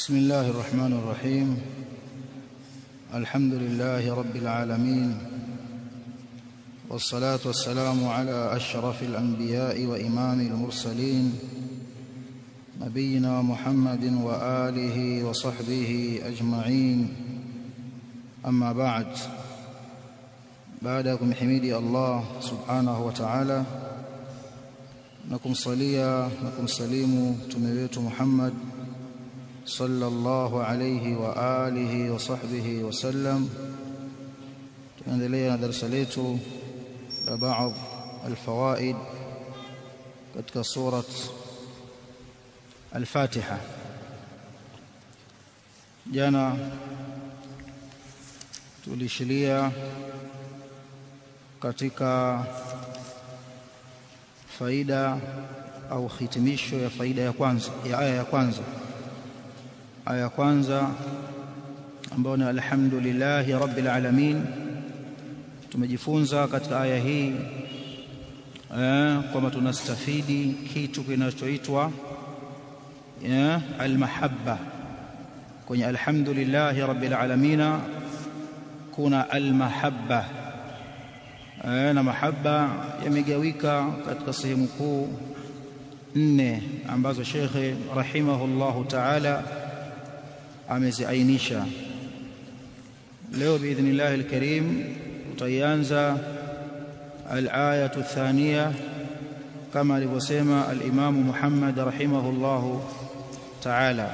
بسم الله الرحمن الرحيم. الحمد لله رب العالمين. والصلاة والسلام على أشرف الأنبياء وإمام المرسلين. نبينا محمد وآله وصحبه أجمعين. أما بعد بعدكم حميدي الله سبحانه وتعالى. نكم صليا نكم سليم تميت محمد. صلى الله عليه وآله وصحبه وسلم tunaendelea na darasa letu la baadhi alfawaid katika surat al-Fatiha jana tulishilia katika faida au hitimisho ya faida ya kwanza ya aya ya kwanza Aya ya kwanza ambayo ni alhamdulillahi rabbil alamin tumejifunza katika aya hii eh, kwamba tunastafidi kitu kinachoitwa eh, almahabba kwenye alhamdulillahi rabbil alamin kuna almahabba eh, na mahabba yamegawika katika sehemu kuu nne ambazo shekhe rahimahullahu ta'ala ameziainisha leo biidhnillahi alkarim tutaianza al-ayatu kama alivyosema al-Imam Muhammad rahimahullahu ta'ala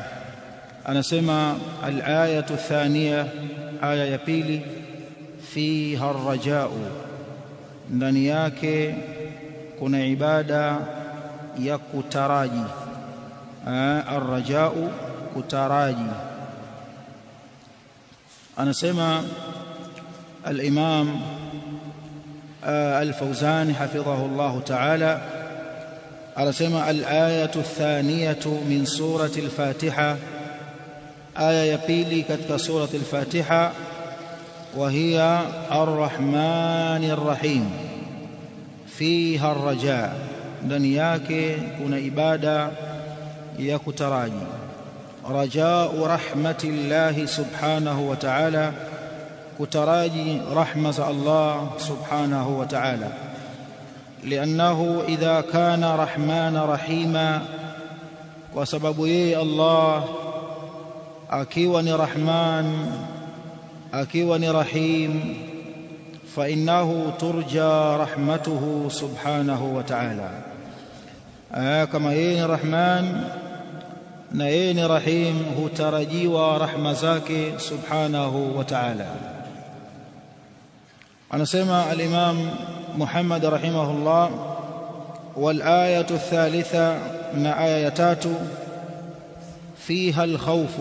anasema al-ayatu aya ya pili fiha ar-raja'u ndani yake kuna ibada ya kutaraji ar-raja'u kutaraji أنسمى الإمام آه، الفوزان حفظه الله تعالى أنسمى الآية الثانية من سورة الفاتحة آية يبيلي كتك سورة الفاتحة وهي الرحمن الرحيم فيها الرجاء دنياك كن إبادة يكتراجي subhanahu wa ta'ala kutaraji rahma za Allah subhanahu wa ta'ala لأنه إذا كان رحمن رحيما وسبب يي الله؟ أكيوني رحمن أكيوني رحيم فإنه ترجى رحمته سبحانه وتعالى. آه كما يي رحمن؟ Na yeye ni rahim hutarajiwa rahma zake subhanahu wa ta'ala anasema al-imam Muhammad rahimahullah wal ayatu athalitha na aya ya tatu fiha al-khawf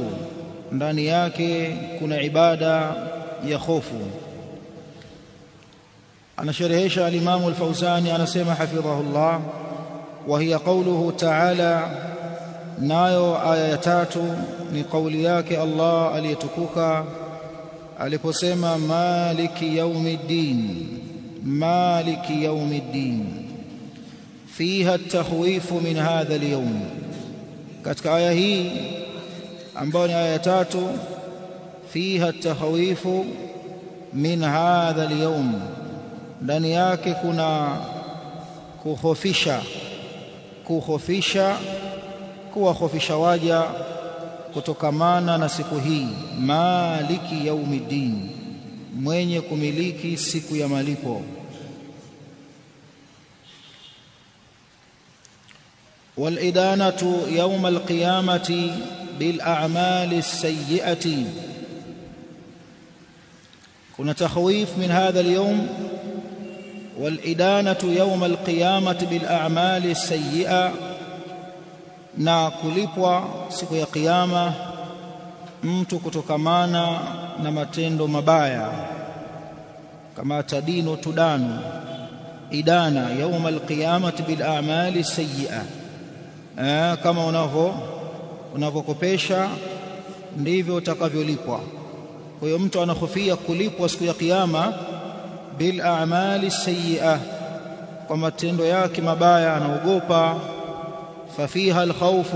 ndani yake kuna ibada ya khofu anasherehesha al-imam al-Fawzani anasema hafidhahullah wa hiya qawluhu ta'ala nayo aya ya tatu ni kauli yake Allah aliyetukuka aliposema maliki yaumiddin maliki yaumiddin fiha at-takhwifu min hadha al-yawm katika aya hii ambayo ni aya ya tatu fiha at-takhwifu min hadha al-yawm ndani yake kuna kuhofisha kuhofisha kuwahofisha waja kutokamana na siku hii maliki yaumiddin mwenye kumiliki siku ya malipo walidanatu yawm alqiyamati bil a'mali as-sayyi'ati kuna takhwif min hadha al-yawm walidanatu yawm alqiyamati bil a'mali as-sayyi'ah na kulipwa siku ya kiyama mtu kutokamana na matendo mabaya kama tadinu tudanu idana yauma alqiyamati bil a'mali sayyi'a. Kama unavyo unavyokopesha ndivyo utakavyolipwa. Kwa hiyo mtu anahofia kulipwa siku ya kiyama bil a'mali sayyi'a kwa matendo yake mabaya anaogopa fafiha الخوف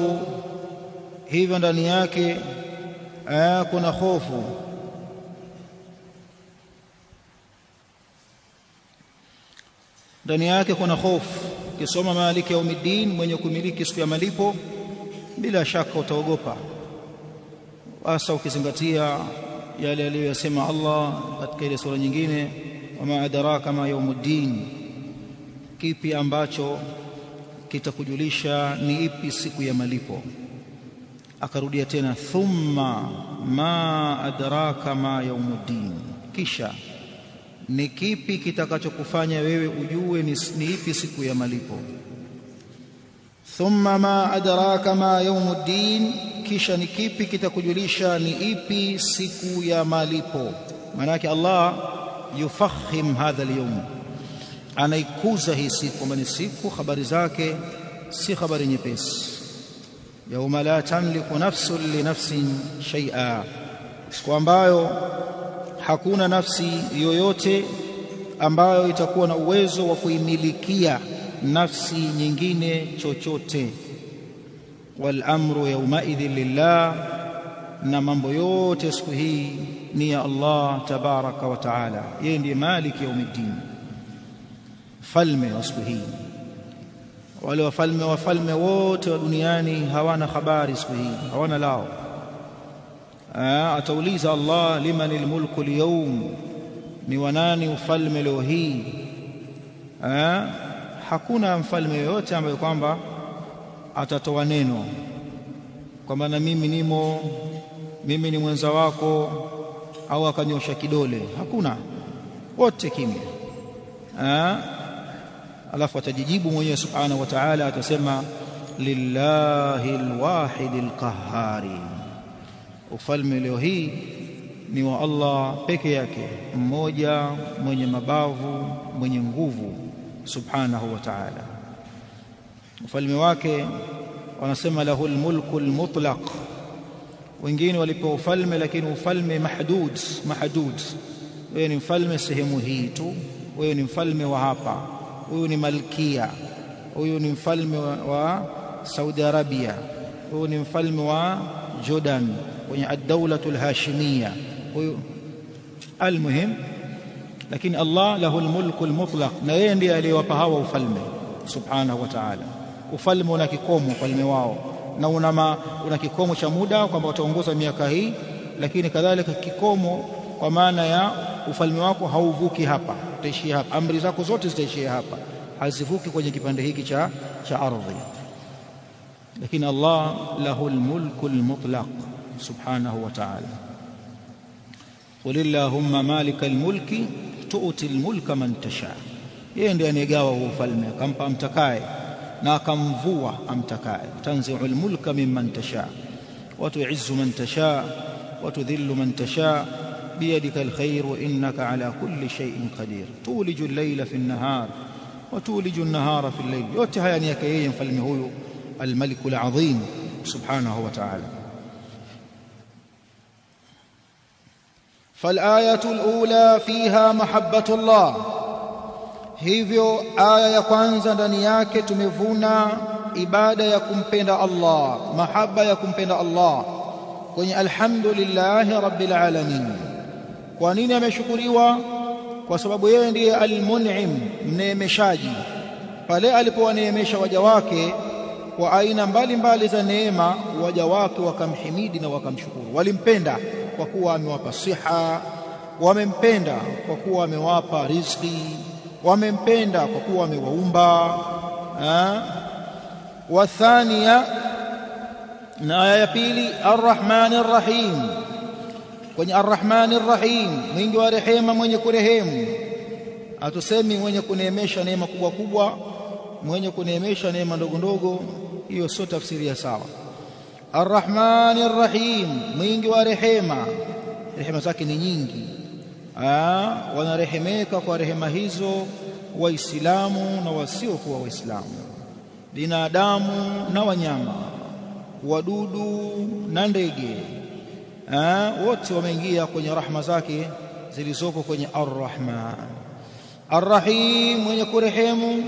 hivyo ndani yake kuna hofu ndani yake kuna hofu ukisoma maliki yaumiddin mwenye kumiliki siku ya malipo bila shaka utaogopa. Hasa ukizingatia yale aliyosema Allah katika ile sura nyingine wama adraka ma yaumuddin kipi ambacho kitakujulisha ni ipi siku ya malipo. Akarudia tena thumma ma adraka ma yaumuddin kisha ni kipi kitakachokufanya wewe ujue ni, ni ipi siku ya malipo? Thumma ma adraka ma yaumuddin kisha ni kipi kitakujulisha ni ipi siku ya malipo? Maana yake Allah yufakhim hadha al-yawm anaikuza hii siku kwamba ni siku habari zake si habari nyepesi. Yauma la tamliku nafsu li nafsin shay'a siku ambayo hakuna nafsi yoyote ambayo itakuwa na uwezo wa kuimilikia nafsi nyingine chochote. Wal amru yaumaidhin lillah na mambo yote siku hii ni ya Allah tabaraka wa taala. Yeye ndiye maliki yaumiddin falme wa siku hii. Wale wafalme wafalme wote wa duniani hawana habari siku hii hawana lao. Atauliza Allah liman almulku alyawm? Ni wanani ufalme leo hii? Hakuna mfalme yoyote ambaye kwamba atatoa neno kwamba na mimi nimo mimi ni mwenza wako au akanyosha kidole. Hakuna. Wote kimya alafu atajijibu mwenyewe subhanahu wa ta'ala atasema lillahi alwahid alqahhari ufalme leo hii ni wa Allah peke yake mmoja mwenye mabavu mwenye nguvu subhanahu wa ta'ala ufalme wake wanasema lahu almulku almutlaq wengine walipewa ufalme lakini ufalme mahdud mahdud wewe ni mfalme sehemu hii tu wewe ni mfalme wa hapa huyu ni malkia. Huyu ni mfalme wa, Saudi Arabia. Huyu ni mfalme wa Jordan kwenye ad-daulatul hashimia huyu almuhim lakini Allah lahu lmulku almutlaq na yeye ndiye aliyewapa hawa ufalme subhanahu wa ta'ala. Ufalme una kikomo ufalme wao na una, una kikomo cha muda kwamba wataongoza miaka hii lakini kadhalika kikomo kwa maana ya ufalme wako hauvuki hapa utaishia hapa. Amri zako zote zitaishia hapa. Hazivuki kwenye kipande hiki cha cha ardhi. Lakini Allah lahu almulku lmutlaq subhanahu wa ta'ala. Qul illahumma malika lmulki tu'ti lmulka man tasha. Yeye ndiye anayegawa ufalme akampa amtakaye na akamvua amtakaye. Tanzi'u lmulka mimman tasha. Wa tu'izzu man tasha wa tudhillu man tasha بيدك الخير وإنك على كل شيء قدير. تولج الليل في النهار وتولج النهار في الليل. يوتها يعني كيين فالمهوي الملك العظيم سبحانه وتعالى. فالآية الأولى فيها محبة الله. Hivyo آية ya kwanza ndani إبادة يكون بين الله محبة يكون بين الله الحمد لله رب العالمين kwa nini ameshukuriwa? Kwa sababu yeye ndiye almun'im mneemeshaji. Pale alipowaneemesha waja wake kwa aina mbalimbali za neema waja wake wakamhimidi na wakamshukuru. Walimpenda kwa kuwa amewapa siha wamempenda kwa kuwa amewapa riziki wamempenda kwa kuwa amewaumba wa thania na aya ya pili arrahmanir rahim kwenye arrahmanir rahim mwingi wa rehema mwenye kurehemu. Atusemi mwenye kuneemesha neema kubwa kubwa mwenye kuneemesha neema ndogo ndogo. Hiyo sio tafsiri ya sawa. Arrahmanir rahim mwingi wa rehema. Rehema zake ni nyingi. Aa, wanarehemeka kwa rehema hizo waislamu na wasiokuwa waislamu. Binadamu na wanyama wadudu na ndege wote wameingia kwenye rahma zake zilizoko kwenye arrahman arrahim mwenye kurehemu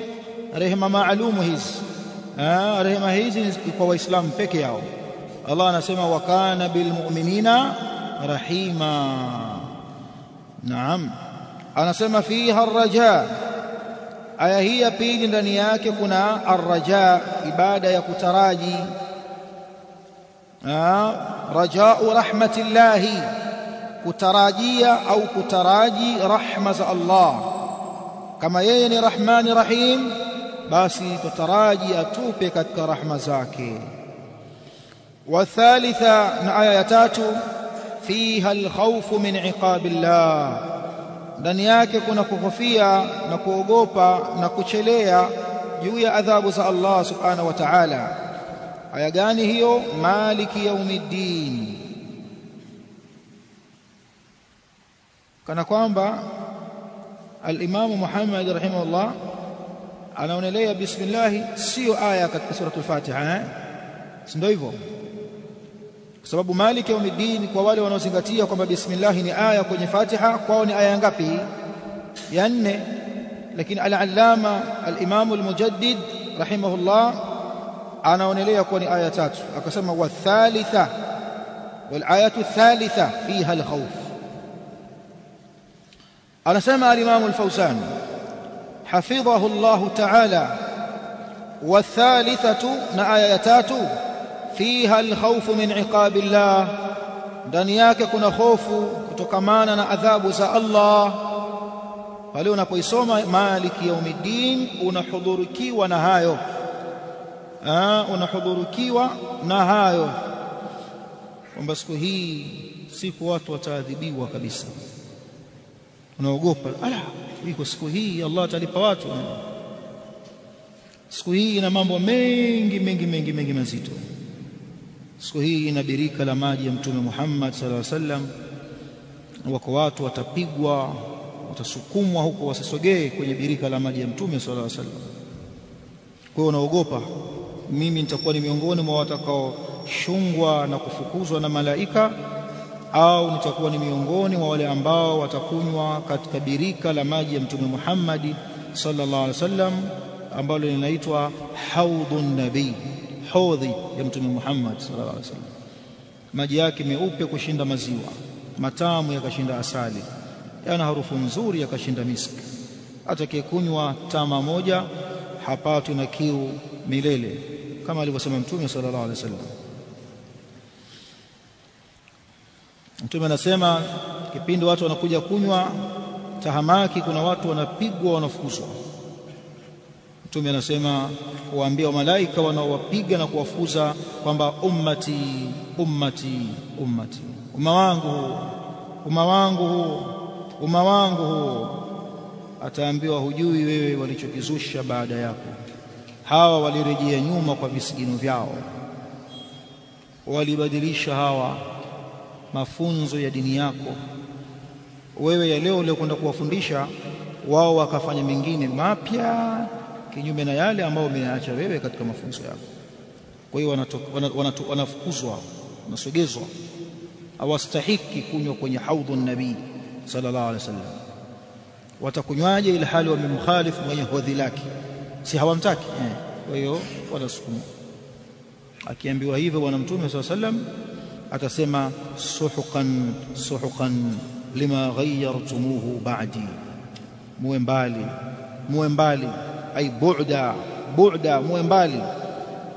rehema maalumu hizi rehema hizi ni kwa waislamu peke yao Allah anasema wa kana bilmu'minina rahima naam anasema fiha arraja aya hii ya pili ndani yake kuna arraja ibada ya kutaraji rajau rahmatillahi. Kutarajia au kutaraji rahma za Allah. Kama yeye ni rahmani rahim basi tutaraji atupe katika rahma zake. Wathalitha na aya ya tatu fiha alkhawfu min iqabillah. Ndani yake kuna kuhofia na kuogopa na kuchelea juu ya adhabu za Allah subhanahu wa aya gani hiyo? Maliki yaumiddin. Kana kwamba al-Imam Muhammad rahimahullah anaonelea bismillah sio aya katika suratul Fatiha eh? Si ndio hivyo? Kwa sababu maliki yaumiddin kwa wale wanaozingatia kwamba bismillah ni aya kwenye Fatiha kwao ni aya ngapi? Ya nne. Lakini al-allama al-Imam al-Mujaddid rahimahullah anaonelea kuwa ni aya tatu akasema wa thalitha wal ayatu thalitha fiha al-khawf anasema al-Imam al-Fawzan حفظه الله تعالى والثالثة نآية تاتو فيها الخوف من عقاب الله ndani yake kuna hofu kutokamana na adhabu za Allah pale unapoisoma maliki yaumiddin unahudhurikiwa na hayo ah unahudhurikiwa na hayo. Kwamba siku hii siku watu wataadhibiwa kabisa. Unaogopa. Ala iko siku hii Allah atalipa watu. Siku hii ina mambo mengi mengi mengi mengi mazito. Siku hii ina birika la maji ya mtume Muhammad sallallahu alaihi wasallam. Wako watu watapigwa watasukumwa huko wasisogee kwenye birika la maji ya mtume sallallahu alaihi wasallam. Kwa hiyo unaogopa mimi nitakuwa ni miongoni mwa watakaoshungwa na kufukuzwa na malaika au nitakuwa ni miongoni mwa wale ambao watakunywa katika birika la maji ya mtume Muhammad sallallahu alaihi wasallam ambalo linaitwa haudhun nabii hodhi ya mtume Muhammad sallallahu alaihi wasallam. Maji yake meupe kushinda maziwa matamu yakashinda asali yana harufu nzuri yakashinda miski. Atakayekunywa tama moja hapatwi na kiu milele kama alivyosema mtume sallallahu alaihi wasallam Mtume anasema kipindi watu wanakuja kunywa tahamaki, kuna watu wanapigwa, wanafukuzwa. Mtume anasema kuwaambia malaika wanaowapiga na kuwafuza kwamba ummati, ummati, ummati, umma wangu, umma wangu, umma wangu. Ataambiwa hujui wewe walichokizusha baada yako. Hawa walirejea nyuma kwa visigino vyao, walibadilisha hawa mafunzo ya dini yako. Wewe ya leo leo kwenda kuwafundisha wao wakafanya mengine mapya kinyume na yale ambayo umeacha wewe katika mafunzo yako. Kwa hiyo wanafukuzwa wanasogezwa. Hawastahiki kunywa kwenye haudhu nabii sallallahu alaihi wasallam. Watakunywaje ili hali wamemkhalifu mwenye hodhi lake si hawamtaki eh. kwa hiyo wanasukuma akiambiwa hivyo bwana mtume sallallahu sallam atasema suhuqan suhuqan lima ghayyartumuhu ba'di. Muwe mbali muwe mbali. Ay bu'da bu'da muwe mbali.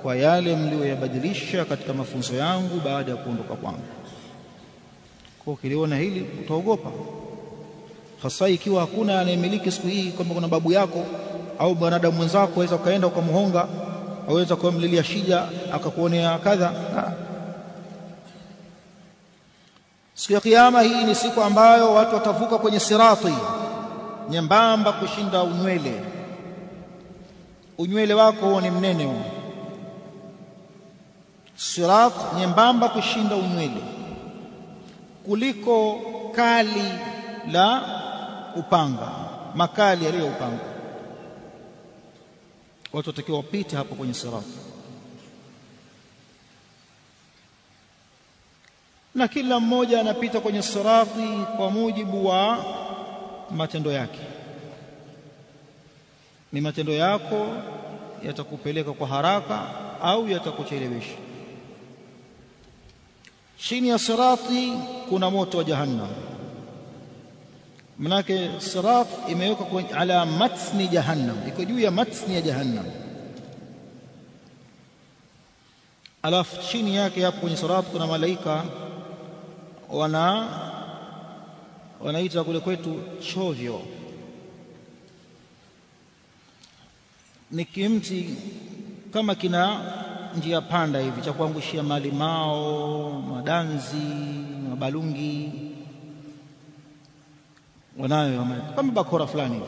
Kwa yale mlioyabadilisha katika mafunzo yangu baada ya kuondoka kwangu. Kwa ukiliona hili utaogopa. Hasa ikiwa hakuna anayemiliki siku hii kwamba kuna babu yako au mwanadamu mwenzako aweza ukaenda ukamhonga aweza kumlilia shija akakuonea kadha Siku ya kiyama hii ni siku ambayo watu watavuka kwenye sirati nyembamba kushinda unywele. Unywele wako huo ni mnene huo. Sirat nyembamba kushinda unywele, kuliko kali la upanga, makali yaliyo upanga. Watu watakiwa wapite hapo kwenye sirati. na kila mmoja anapita kwenye sirati kwa mujibu wa matendo yake. Ni matendo yako yatakupeleka kwa haraka au yatakuchelewesha. chini ya sirati kuna moto wa jahannam manake sirat imewekwa ala matni jahannam. Iko juu ya matni ya jahannam. Alafu chini yake hapo kwenye sirat kuna malaika wana wanaita kule kwetu chovyo. Ni kimti kama kina njia panda hivi cha kuangushia mali mao madanzi mabalungi wanayo kama bakora fulani hivi.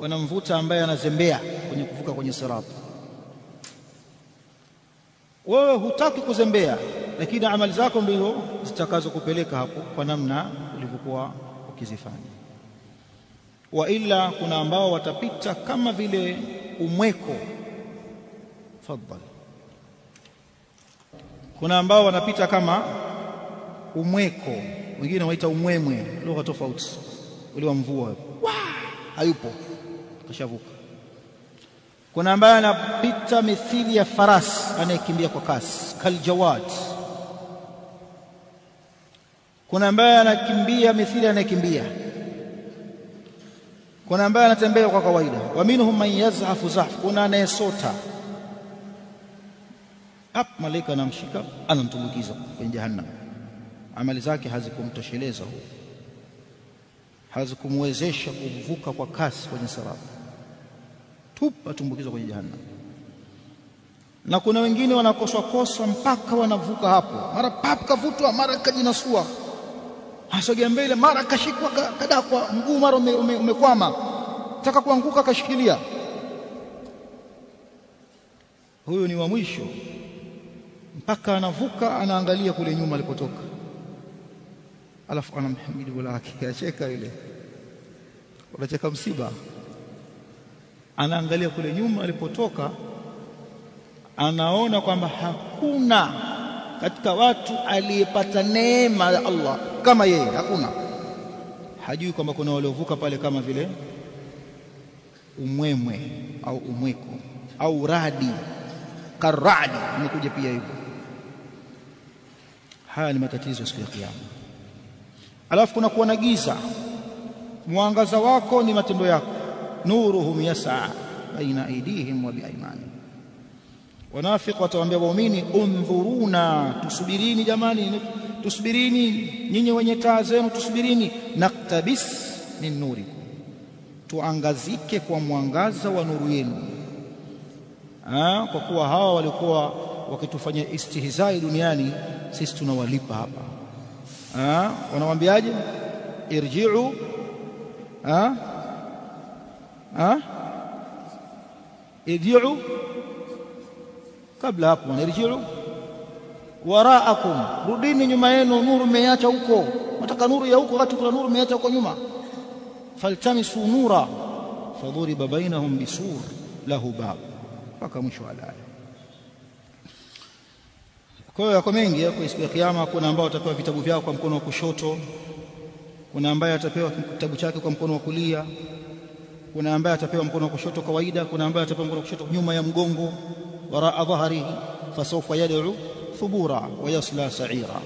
Wanamvuta ambaye anazembea kwenye kuvuka kwenye sirat. Wewe hutaki kuzembea lakini amali zako ndizo zitakazokupeleka hapo kwa namna ulivyokuwa ukizifanya. Wa ila kuna ambao watapita kama vile umweko. Tafadhali, kuna ambao wanapita kama umweko. Wengine waita umwemwe lugha tofauti ule wa mvua. Hayupo. Kashavuka. Kuna ambaye anapita mithili ya farasi anayekimbia kwa kasi. Kaljawad. Kuna ambaye anakimbia mithili anayekimbia. Kuna ambaye anatembea kwa kawaida. Wa minhum man yazhafu zahf kuna anayesota. Hap malaika anamshika anamtumbukiza kwenye jahannam. Amali zake hazikumtosheleza huo hazikumwezesha kuvuka kwa kasi kwenye sarafu, tupa atumbukizwa kwenye jahannam. Na kuna wengine wanakoswa kosa mpaka wanavuka hapo. Mara pap kavutwa mara kajinasua. Asogea mbele mara kashikwa kadakwa. Mguu mara umekwama ume, ume taka kuanguka kashikilia. Huyu ni wa mwisho. Mpaka anavuka anaangalia kule nyuma alipotoka alafu anamhimidi Mola wake acheka yule. Unacheka msiba. Anaangalia kule nyuma alipotoka anaona kwamba hakuna katika watu aliyepata neema ya Allah kama yeye hakuna. Hajui kwamba kuna waliovuka pale kama vile umwemwe au umweko au radi karadi imekuja pia hivyo. Haya ni matatizo siku ya kiyama alafu kuna kuwa na giza. Mwangaza wako ni matendo yako. Nuruhum yas'a baina aidihim wa biaimani wanafiki watawaambia waumini undhuruna tusubirini jamani tusubirini nyinyi wenye taa zenu tusubirini. Naktabis min nurikum. Tuangazike kwa mwangaza wa nuru yenu. Kwa kuwa hawa walikuwa wakitufanya istihzai duniani sisi tunawalipa hapa wanawambiaje irji'u. Ah ah irji'u. Kabla hapo irji'u. Waraakum. Rudini nyuma yenu nuru mmeacha huko. Nataka nuru ya huko wakati kuna nuru mmeacha huko nyuma. Faltamisu nura. Fadhuriba bainahum bisur. Lahu bab. Mpaka mwisho wa aya kwa hiyo yako mengi yako siku ya kiyama kuna ambao watapewa vitabu vyao kwa mkono wa kushoto kuna ambaye atapewa kitabu chake kwa mkono wa kulia kuna ambaye atapewa mkono wa kushoto kawaida kuna ambaye atapewa mkono wa kushoto nyuma ya mgongo waraa dhahrihi fasawfa yad'u thubura wa yasla sa'ira.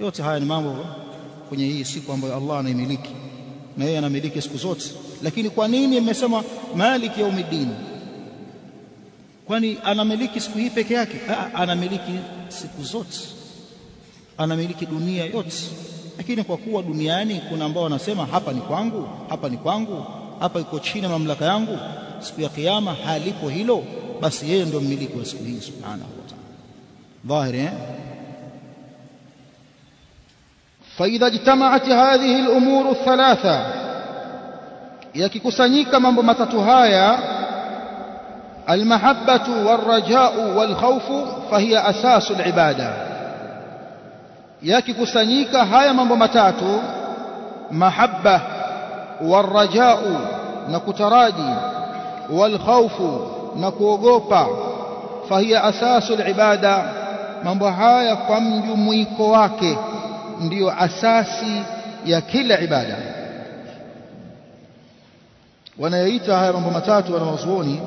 Yote haya ni mambo kwenye hii siku ambayo Allah anaimiliki na yeye anamiliki siku zote. Lakini kwa nini imesema maliki yaumiddin kwani anamiliki siku hii peke yake anamiliki siku zote anamiliki dunia yote lakini kwa kuwa duniani kuna ambao wanasema hapa ni kwangu hapa ni kwangu hapa iko chini ya mamlaka yangu siku ya kiyama halipo hilo basi yeye ndio mmiliki wa siku hii subhanahu wa ta'ala dhahiri eh فإذا اجتمعت هذه الأمور الثلاثة yakikusanyika mambo matatu haya المحبة والرجاء والخوف فهي أساس العبادة يكي كسانيك هاي من بمتات محبة والرجاء نكترادي والخوف نكوغوبا فهي أساس العبادة من بهاي قم أساسي يا كل عبادة. وأنا ibada wanayaita haya mambo matatu wanawazuoni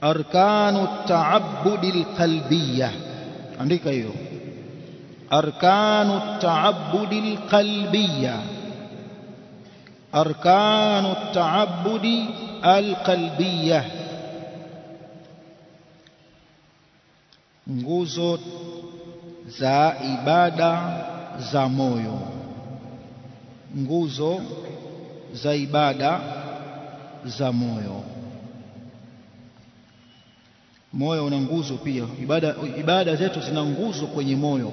arkanu taabudi alqalbiyya andika hiyo أركان التعبد القلبية أركان التعبد القلبية nguzo za ibada za moyo nguzo za ibada za moyo moyo una nguzo pia. Ibada, ibada zetu zina nguzo kwenye moyo.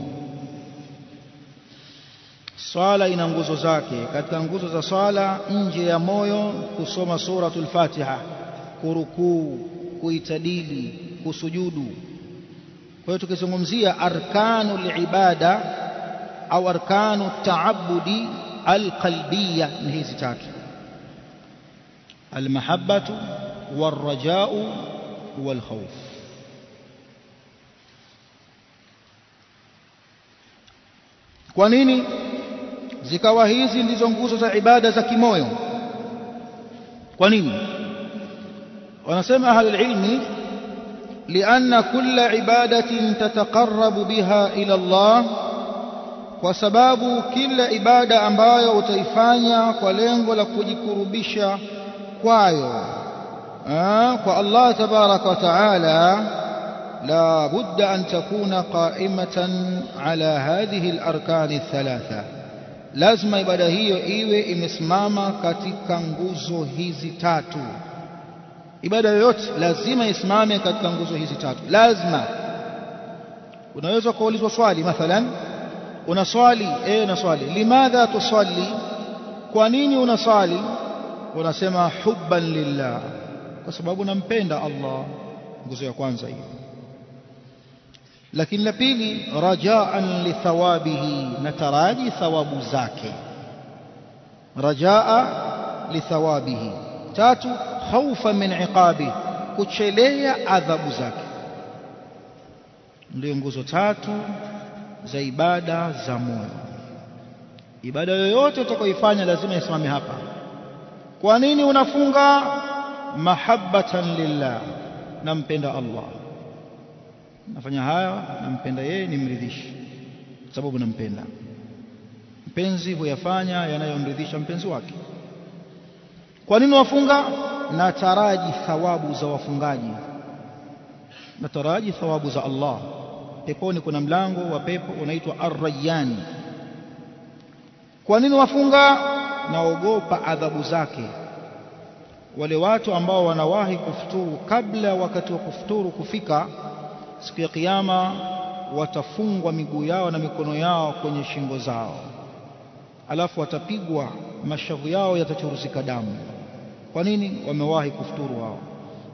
Swala ina nguzo zake. Katika nguzo za swala nje ya moyo kusoma suratul fatiha. Kurukuu kuitadili kusujudu. Kwa hiyo tukizungumzia arkanu ibada au arkanu taabudi alqalbiya ni hizi tatu. Almahabbatu warrajau walkhawf kwa nini zikawa hizi ndizo nguzo za ibada za kimoyo kwa nini wanasema ahlul ilmi لأن كل عبادة تتقرب بها إلى الله kwa sababu kila ibada ambayo utaifanya kwa lengo la kujikurubisha kwayo فالله تبارك وتعالى لا بد أن تكون قائمة على هذه الأركان الثلاثة. لازم عبادة هي إيوه إمسماما كتك نغوزو هزي تاتو. إبدأ يوت لازم إسماما كتك نغوزو هزي تاتو. لازم. ونويزا قولي وصوالي مثلا. ونصوالي إيه نصالي لماذا تصلي؟ كوانيني ونصالي ونسمى حبا لله. Kwa sababu nampenda Allah. Nguzo ya kwanza hiyo. Lakini la pili rajaan lithawabihi nataraji thawabu zake. Rajaa lithawabihi tatu khaufa min iqabi kuchelea adhabu zake. Ndio nguzo tatu za ibada za moyo. Ibada yoyote utakayoifanya lazima isimame hapa. Kwa nini unafunga mahabbatan lillah nampenda Allah. Nafanya haya nampenda yeye nimridhishi. Sababu nampenda. Mpenzi huyafanya yanayomridhisha mpenzi wake. Kwa nini wafunga? Nataraji thawabu za wafungaji. Nataraji thawabu za Allah. Peponi kuna mlango wa pepo unaitwa ar-rayyan. Kwa nini wafunga? Naogopa adhabu zake wale watu ambao wanawahi kufuturu kabla wakati wa kufuturu kufika siku ya kiyama watafungwa miguu yao na mikono yao kwenye shingo zao. Alafu watapigwa mashavu yao yatachuruzika damu. Kwa nini? Wamewahi kufuturu wao.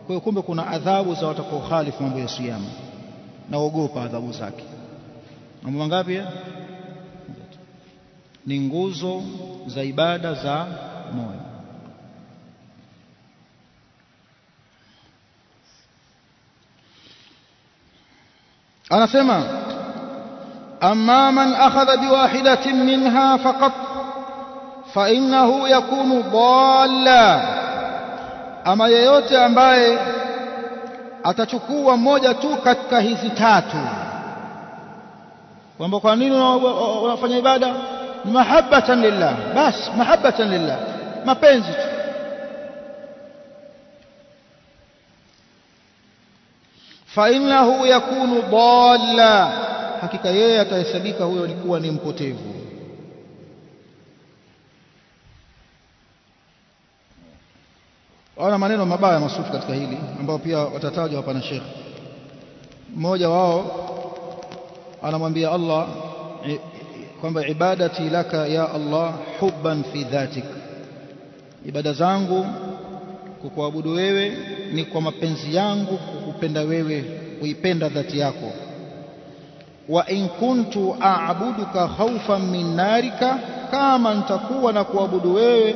Kwa kumbe kuna adhabu za watakaokhalifu mambo ya siyama. Naogopa adhabu zake. Mambo mangapi? Ni nguzo za ibada za moyo أنا أنسمع أما من أخذ بواحدة منها فقط فإنه يكون ضالا. أما ييوتي أمباي أتشكوا موجة كتكهزي تاتو ومقانين وفني بعد محبة لله بس محبة لله ما بينزتو innahu yakunu dalla hakika yeye atahesabika huyo alikuwa ni mpotevu. Wana maneno mabaya masufi katika hili ambao pia watatajwa hapa na Sheikh. Mmoja wao anamwambia Allah kwamba ibadati laka ya Allah hubban fi dhatik. Ibada zangu kukuabudu wewe ni kwa mapenzi yangu kukupenda wewe kuipenda dhati yako. Wa in kuntu a'buduka khawfan min narika kama nitakuwa na kuabudu wewe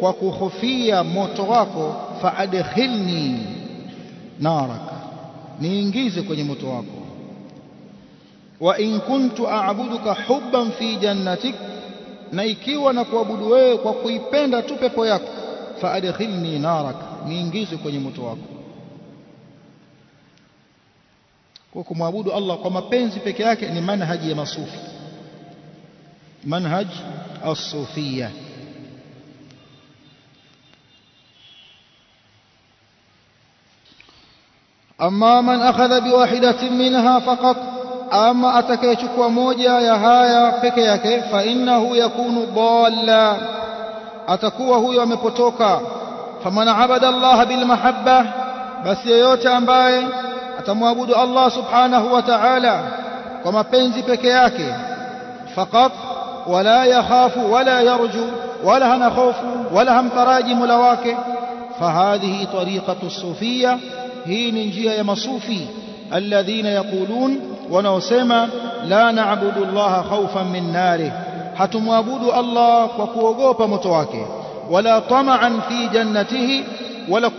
kwa kuhofia moto wako fa adkhilni naraka niingize kwenye moto wako. Wa in kuntu a'buduka hubban fi jannatik na ikiwa na kuabudu wewe kwa kuipenda tu pepo yako fa adkhilni naraka, niingize kwenye moto wako kwa kumwabudu Allah kwa mapenzi peke yake ni manhaji ya masufi. Manhaj as-sufiyya. أما من أخذ بواحدة منها فقط أما أتكيشكوا موجة يا هايا بكيك فإنه يكون ضالا أتكوا هو يمبتوكا فمن عبد الله بالمحبة بس يوتي أمباي أتمعبد الله سبحانه وتعالى كما بنزي بكيك فقط ولا يخاف ولا يرجو ولا هنا خوف ولا هم تراجي ملواك فهذه طريقة الصوفية hii ni njia ya masufi alladhina yaqulun wanaosema la na'budu Allah khawfan min narih hatumwabudu Allah kwa kuogopa moto wake wala tama'an fi jannatihi wala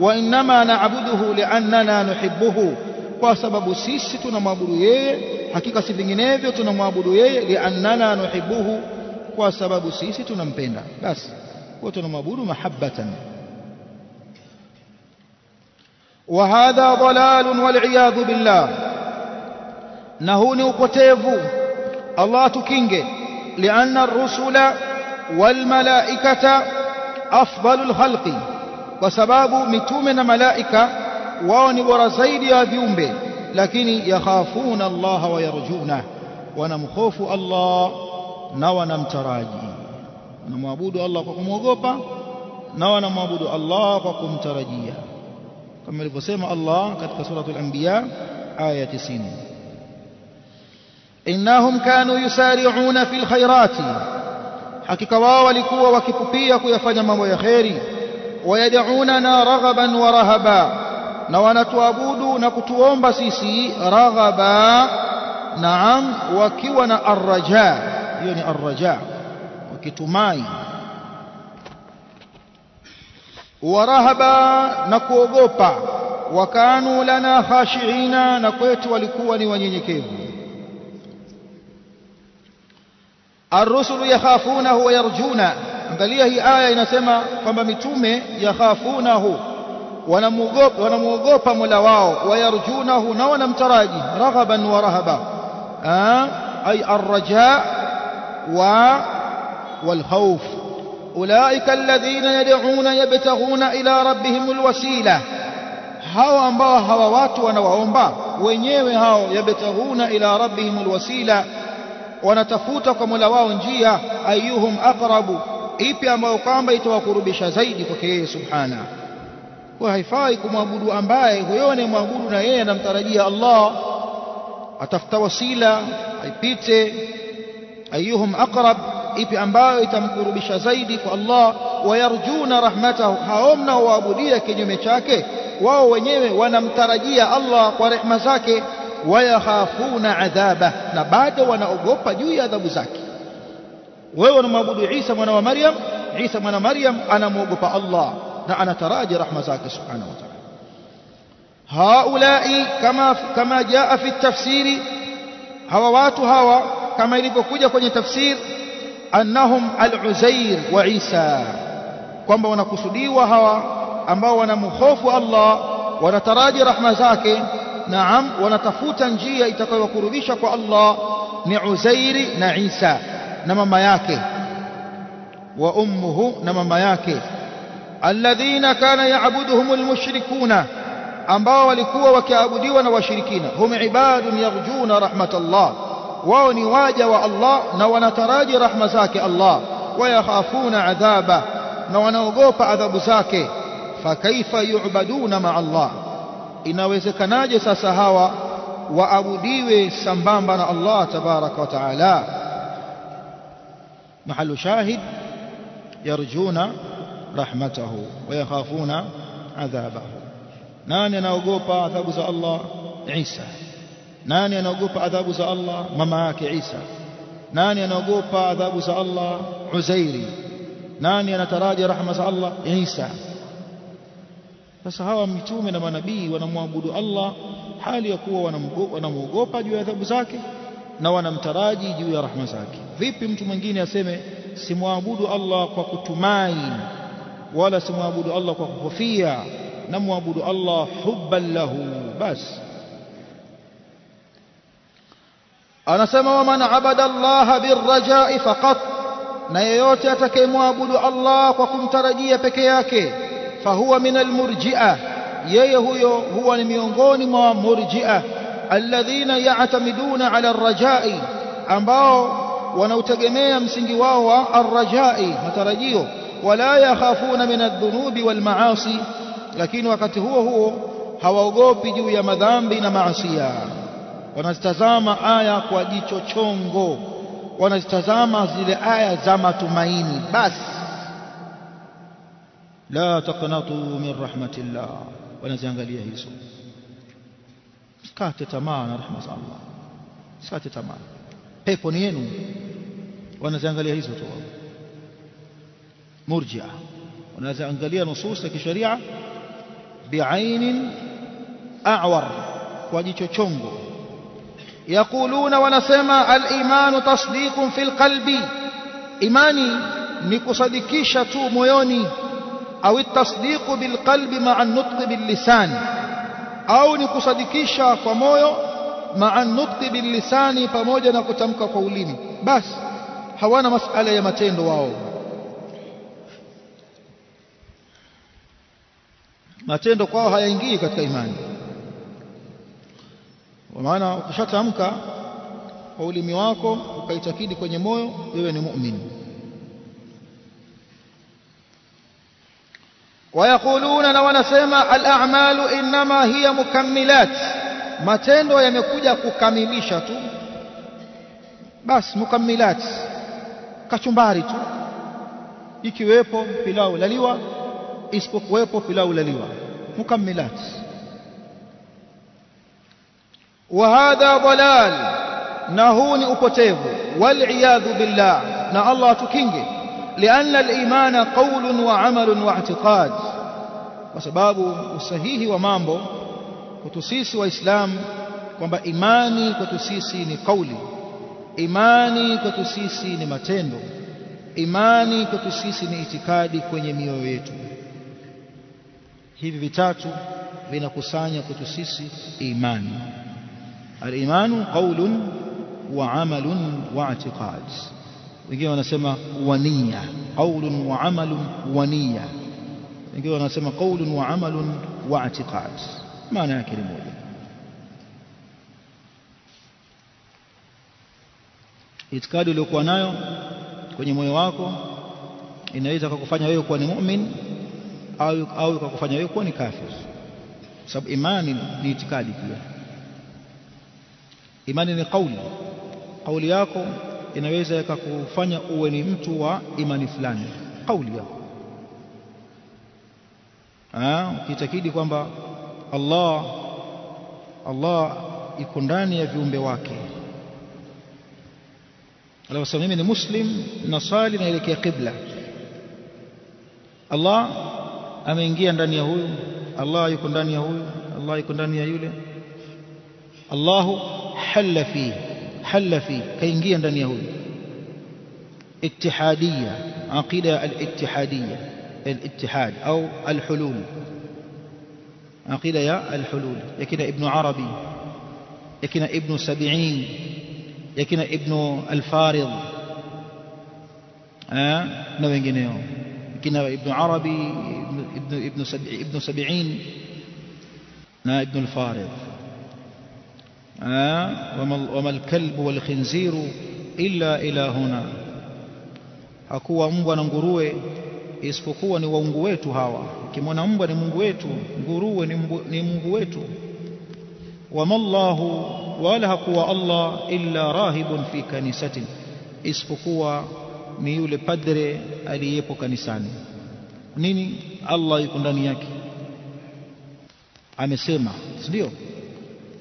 وإنما نعبده لأننا نحبه. وسبب سيسي تنمابدو يي حقيقة سيفنينيفيو تنمابدو يي لأننا نحبه وسبب سيسي تنمبيندا بس وتنمابدو محبة وهذا ضلال والعياذ بالله نهوني قتيفو الله تكينج لأن الرسل والملائكة أفضل الخلق وسباب متومن ملائكة واني ورزيد يا بيومبي لكن يخافون الله ويرجونه ونمخوف الله نونا متراجي ونمعبود الله وكم وغوبا نونا معبود الله وكم ترجيه kama alivyosema Allah katika suratul anbiya aya 90 innahum kanu yusari'una fil khairati hakika wao walikuwa wakipupia kuyafanya mambo ya kheri ويدعوننا رغبا ورهبا. نوانا توابودو نكتوهم بسيسي رغبا. نعم وكيونا الرجاء. يعني الرجاء. وكتماي. ورهبا نكوغوبا. وكانوا لنا خاشعين. نكويت ولكواني ونينكيب الرسل يخافونه ويرجونه angalia hii aya inasema kwamba mitume yakhafunahu wanamuogopa wanamuogopa Mola wao wayarjunahu na wanamtaraji raghaban wa rahaba ay arraja wa والخوف أولئك الذين يدعون يبتغون إلى ربهم الوسيلة hao ambao hawa watu wanawaomba wenyewe hao yabtaghuna ila rabbihim alwasila wanatafuta kwa Mola wao njia ayuhum aqrabu ipi ambayo kwamba itawakurubisha zaidi kwake yeye subhana kwa haifai kumwabudu ambaye huyo ni mwabudu na yeye anamtarajia Allah atafuta wasila aipite ayuhum aqrab ipi ambayo itamkurubisha zaidi kwa Allah wayarjuna rahmatahu hao mnaoabudia kinyume chake wao wenyewe wanamtarajia Allah kwa rehema zake wayakhafuna adhaba na bado wanaogopa juu ya adhabu zake wewe unamwabudu Isa mwana wa Maryam Isa mwana wa Maryam anamwogopa Allah na anataraji rahma zake subhanahu wa ta'ala haulai kama kama jaa fi tafsiri hawa watu hawa kama ilivyokuja kwenye tafsir annahum al-Uzair wa Isa kwamba wanakusudiwa hawa ambao wanamhofu Allah wanataraji rahma zake naam wanatafuta njia itakayowakurubisha kwa Allah ni Uzairi na Isa na mama yake wa ummuhu na mama yake alladhina kana yaabuduhum almushrikuna ambao walikuwa wakiabudiwa na washirikina hum ibadun yarjuna rahmatallah wao ni waja wa Allah na wanataraji rahma zake Allah wayakhafuna adhaba na wanaogopa adhabu zake fakaifa yu'baduna ma Allah inawezekanaje sasa hawa waabudiwe sambamba na Allah tabaraka wa taala محل شاهد يرجون رحمته ويخافون عذابه. نان ينوغوبا عذاب سأل الله؟ عيسى. نان ينوغوبا عذاب سأل الله؟ مماك عيسى. نان ينوغوبا عذاب سأل الله؟ عزيري. نان ينتراجع رحمة سأل الله؟ عيسى. فسهوا من نبي ونموابد الله. حال يقوى ونموغوبا جو عذاب سأل na wanamtaraji juu ya rahma zake vipi mtu mwingine aseme simwabudu Allah kwa kutumai wala simwabudu Allah kwa kuhofia namwabudu Allah hubban lahu bas anasema waman abada Allah birrajai faqat na yeyote atakayemwabudu Allah kwa kumtarajia peke yake fahuwa min almurji'a yeye huyo huwa ni miongoni mwa murji'a الذين يعتمدون على الرجاء أمباو ونوتجميا مسنجوا الرجاء مترجيه ولا يخافون من الذنوب والمعاصي لكن وقت هو هو هو غوبجو يا مذام بنا معصيا ونستزام آية كواجيشو تشونغو ونستزام زل آية زامتوميني بس لا تقنطوا من رحمة الله ونزيان قليه سبحانه sikate tamaa na rahma za Allah sikate tamaa pepo ni yenu wanaziangalia hizo tu murjia wanaziangalia nusus ya kisheria biainin a'war kwa jicho chongo yaquluna wanasema al-imanu tasdiqun fil qalbi imani ni kusadikisha tu moyoni au tasdiqu bil qalbi ma'a an-nutq bil lisan au ni kusadikisha kwa moyo ma'a nutqi bilisani bil lisani pamoja na kutamka kwa ulimi. Basi hawana masala ya matendo wao. Matendo kwao hayaingii katika imani. Kwa maana ukishatamka kwa ulimi wako ukaitakidi kwenye moyo wewe ni muumini ويقولون wanasema الأعمال إنما هي مكملات. matendo yamekuja kukamilisha basi مكملات kachumbari tu ikiwepo pilau laliwa isipokuwepo pilau laliwa مكملات وهذا ضلال na huu ni upotevu والعياذ بالله نا الله تكينجي لأن الإيمان قول وعمل واعتقاد وسباب usahihi wa mambo kwetu sisi waislamu kwamba imani kwetu sisi ni kauli imani kwetu sisi ni matendo imani kwetu sisi ni itikadi kwenye mioyo yetu hivi vitatu vinakusanya kwetu sisi imani al-imanu qawlun wa amalun wa i'tiqad wengine wanasema wania qaulun wa amalun wa wengine wanasema qaulun wa amalun wa i'tiqad. Maana yake ni moja. Itikadi uliyokuwa nayo kwenye moyo wako inaweza kukufanya wewe kuwa ni mu'min au au kukufanya wewe kuwa ni kafir. Sababu imani ni itikadi pia. Imani ni kauli kauli yako inaweza yakakufanya uwe ni mtu wa imani fulani. Kauli yako. Ukitakidi kwamba Allah Allah iko ndani ya viumbe wake. Alawasema mimi ni muslim na sali naelekea qibla. Allah ameingia ndani ya huyu Allah yuko ndani ya huyu Allah yuko ndani ya yule. Allahu halla fi halla fi kaingia ndani ya اتحادية عقيدة الاتحادية الاتحاد أو الحلول. عقيدة يا الحلول. يكن ابن عربي يكن ابن سبعين يكن ابن الفارض. آه na wengineo kina ibn arabi ibn ibn sab'i ibn sab'in na ibn وما الكلب والخنزير إلا إلى هنا حكوا أمبا نغروة إسفقوا نوا نغويتو هوا كمونا أمبا نمغويتو نغروة نمغويتو وما الله ولا حكوا الله إلا راهب في كنيسة إسفقوا نيول بدر أليبو كنيساني نيني الله يكون دانياكي أمسيما سديو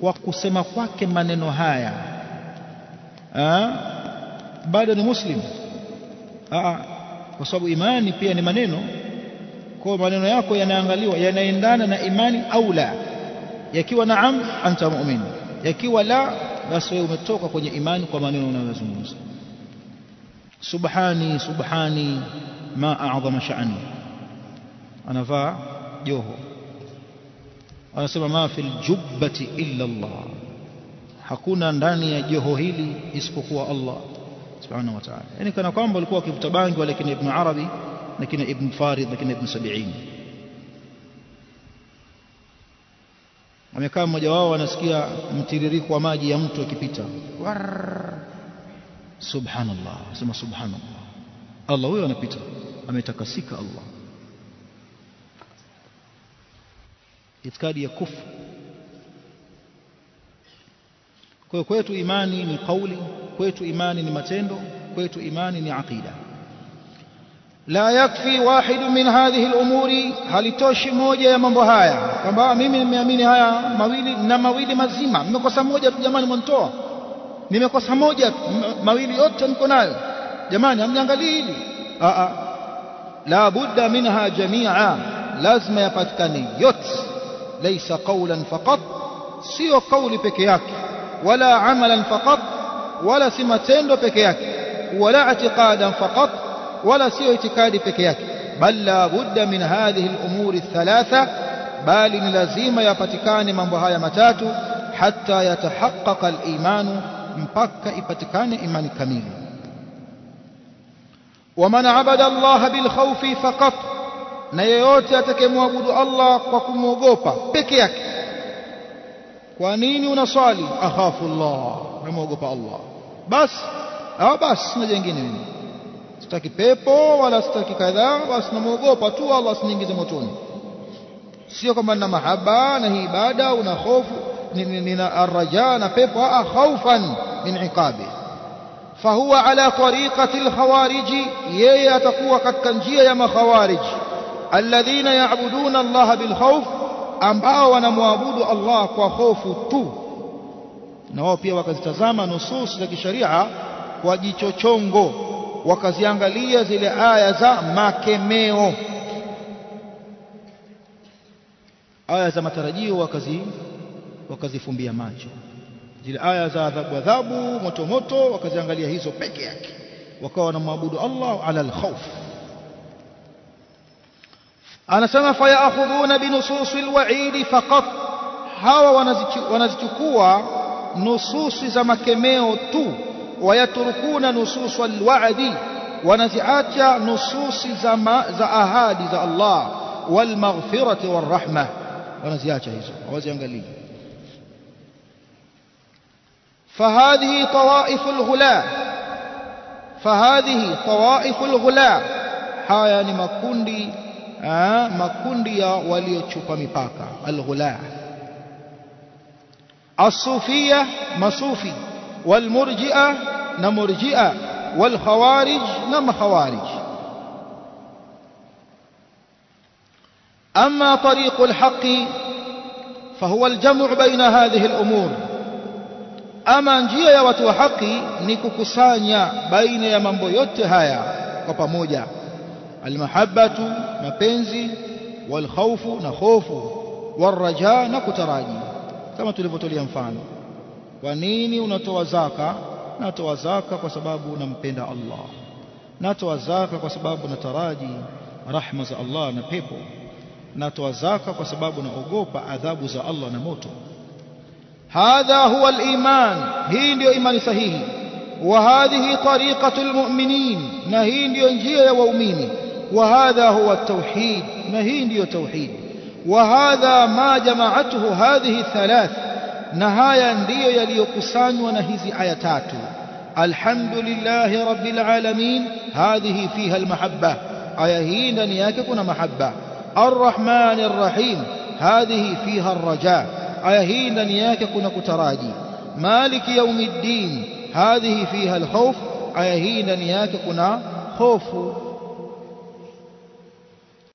kwa kusema kwake maneno haya. Bado ni muslim. Ha? kwa sababu imani pia ni maneno. Kwa maneno yako yanaangaliwa yanaendana na imani au la. Yakiwa naam anta mu'min. Yakiwa la basi wewe umetoka kwenye imani kwa maneno unayozungumza. Subhani subhani ma a'zama sha'ni. Anavaa joho anasema ma fil jubbati illa Allah hakuna ndani ya joho hili isipokuwa Allah subhanahu wa ta'ala yani kana kwamba walikuwa wakivuta bangi wale Ibn Arabi na Ibn Farid na Ibn Sabi'in wamekaa mmoja wao wanasikia mtiririko wa maji ya mtu akipita subhanallah sema subhanallah Allah huyo anapita ametakasika Allah itikadi ya kufu kwa kwetu imani ni kauli kwetu imani ni matendo kwetu imani ni aqida. La yakfi wahidu min hadhihi al-umuri halitoshi moja ya mambo haya. Kwamba mimi nimeamini haya mawili na mawili mazima. Nimekosa moja tu jamani mwanitoa. Nimekosa moja mawili yote niko nayo. Jamani amniangalie hili? A a لا بد منها جميعا lazima yapatikane yote ليس قولا فقط sio kauli pekeyake ولا عملا فقط wala si matendo pekeyake ولا اعتقادا فقط wala sio itikadi pekeyake. بل لا بد من هذه الأمور الثلاثة بل يا يفتكان من بهاي متات حتى يتحقق الإيمان مبكا يفتكان إيمان كميل. ومن عبد الله بالخوف فقط na yeyote atakayemwabudu Allah kwa kumwogopa peke yake kwa nini unaswali akhafu Allah namwogopa Allah basi au basi sina jingine mimi sitaki pepo wala sitaki kadhaa basi namwogopa tu Allah asiniingize motoni sio kwamba nina mahaba na hii ibada una hofu nina arraja na pepo a khaufan min iqabi fahuwa ala tariqati alkhawariji yeye atakuwa katika ya makhawarij alladhina ya'buduna Allah bilkhawf ambao wanamwabudu Allah kwa hofu tu na wao pia wakazitazama nusus za kisharia kwa jicho chongo wakaziangalia zile aya za makemeo aya za matarajio wakazi wakazifumbia macho zile aya za adhabu adhabu moto moto wakaziangalia hizo peke yake wakawa wanamwabudu Allah ala alkhawf anasema fayakhudhuna binususi alwa'idi faqat hawa wanazichukua nususi za makemeo tu wayaturukuna nususu alwa'di wanaziacha nususi za za ahadi za Allah walmaghfirati warahma wanaziacha hizo hawaziangalii فهذه طوائف الغلاة فهذه طوائف الغلاة haya ni makundi makundi ya waliochupa mipaka alghula الصوفية مصوفي والمرجئة نمرجئة والخوارج نم خوارج أما طريق الحق فهو الجمع بين هذه الأمور ama njia ya watu wa haki ni kukusanya baina ya mambo yote haya kwa pamoja almahabbatu mapenzi walkhawfu na hofu waraja na kutaraji kama tulivyotolea mfano kwa nini unatoa zaka natoa zaka kwa sababu unampenda Allah natoa zaka kwa sababu nataraji rahma za Allah na pepo natoa zaka kwa sababu naogopa adhabu za Allah na moto هذا هو الإيمان هي ndio imani sahihi وهذه طريقة المؤمنين نهي ndio njia ya waumini وهذا هو التوحيد. ما هي ديو توحيد وهذا ما جمعته هذه الثلاث. نهايا ديو يليقسان ونهيز آياتات الحمد لله رب العالمين. هذه فيها المحبة. أيهين أن يكون محبة. الرحمن الرحيم. هذه فيها الرجاء. أيهين أن يكون كتراجي. مالك يوم الدين. هذه فيها الخوف. أيهين أن يكون خوف